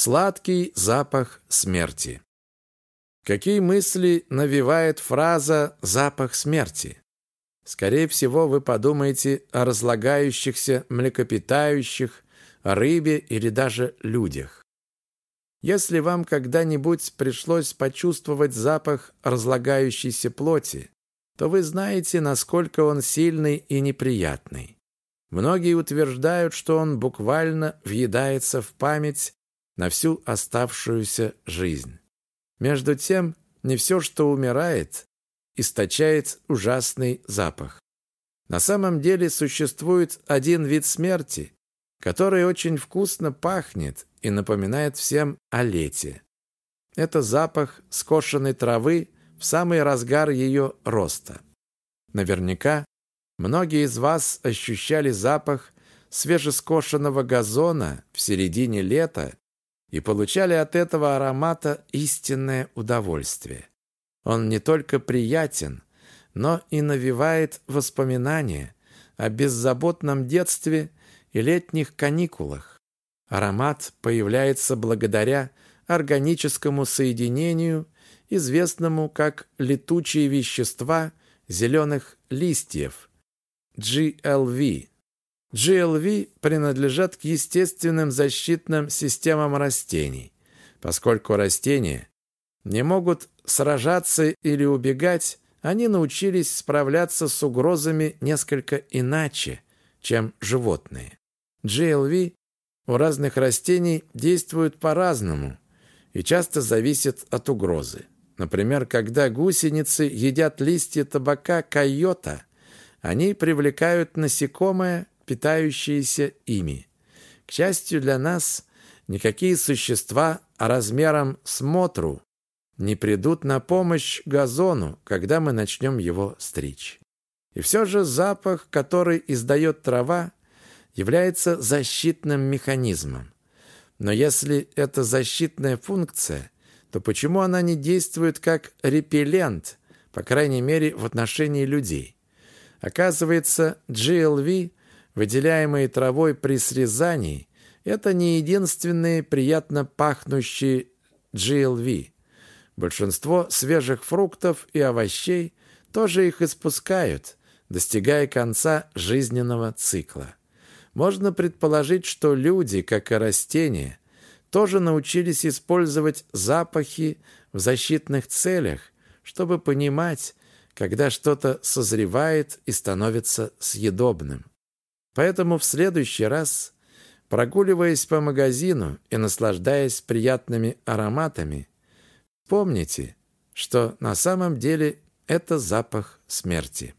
Сладкий запах смерти. Какие мысли навевает фраза «запах смерти»? Скорее всего, вы подумаете о разлагающихся млекопитающих, о рыбе или даже людях. Если вам когда-нибудь пришлось почувствовать запах разлагающейся плоти, то вы знаете, насколько он сильный и неприятный. Многие утверждают, что он буквально въедается в память на всю оставшуюся жизнь. Между тем, не все, что умирает, источает ужасный запах. На самом деле существует один вид смерти, который очень вкусно пахнет и напоминает всем о лете. Это запах скошенной травы в самый разгар ее роста. Наверняка многие из вас ощущали запах свежескошенного газона в середине лета и получали от этого аромата истинное удовольствие. Он не только приятен, но и навевает воспоминания о беззаботном детстве и летних каникулах. Аромат появляется благодаря органическому соединению, известному как летучие вещества зеленых листьев – GLV. GLV принадлежат к естественным защитным системам растений, поскольку растения не могут сражаться или убегать, они научились справляться с угрозами несколько иначе, чем животные. GLV у разных растений действует по-разному и часто зависит от угрозы. Например, когда гусеницы едят листья табака койота, они привлекают насекомое, питающиеся ими. К счастью для нас, никакие существа размером с мотру не придут на помощь газону, когда мы начнем его стричь. И все же запах, который издает трава, является защитным механизмом. Но если это защитная функция, то почему она не действует как репеллент, по крайней мере в отношении людей? Оказывается, GLV выделяемые травой при срезании, это не единственные приятно пахнущие GLV. Большинство свежих фруктов и овощей тоже их испускают, достигая конца жизненного цикла. Можно предположить, что люди, как и растения, тоже научились использовать запахи в защитных целях, чтобы понимать, когда что-то созревает и становится съедобным. Поэтому в следующий раз, прогуливаясь по магазину и наслаждаясь приятными ароматами, помните, что на самом деле это запах смерти.